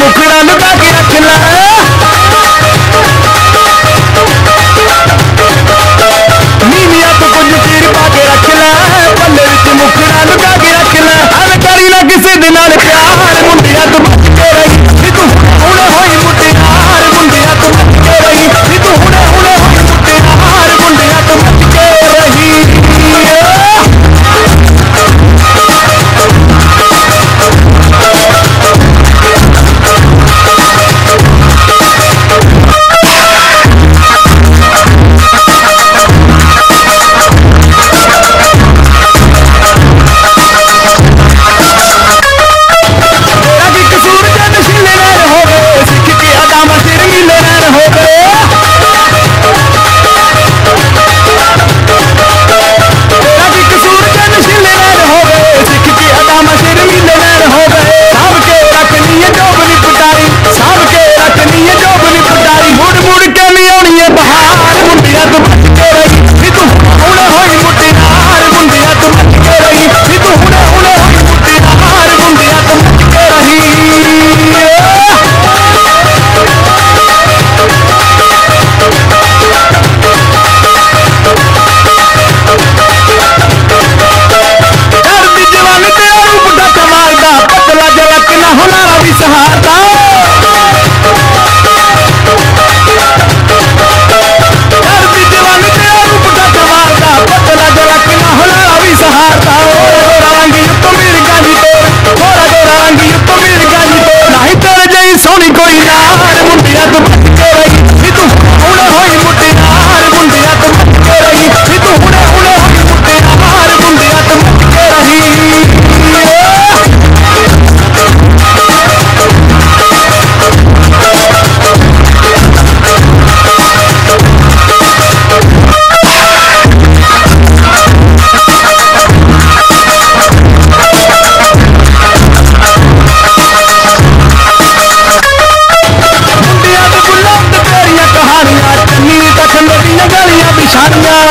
ਮੁਖੜਾ ਨੂੰ ਢੱਕ ਰੱਖ ਲੈ ਨੀਵੀਆਂ ਤੋਂ ਕੁਝ ਚੀਰ ਪਾ ਕੇ ਰੱਖ ਲੈ ਪੱਲੇ ਵਿੱਚ ਮੁਖੜਾ ਨੂੰ ਢੱਕ ਰੱਖ ਲੈ ਹਰ ਕਰੀ ਨਾ ਕਿਸੇ ਦੇ ਨਾਲ ਪਿਆਰ ਮੁੰਡਿਆਂ ਤੋਂ सोनिए बहार दुनिया तो बच के ਸਾਰੀਆਂ ਕਹਾਣੀਆਂ ਚੰਨੀ ਤੱਕ ਨਦੀਆਂ ਗਲੀਆਂ ਵਿਛਾਣੀਆਂ